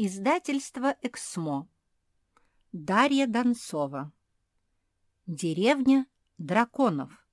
Издательство «Эксмо». Дарья Донцова. Деревня драконов.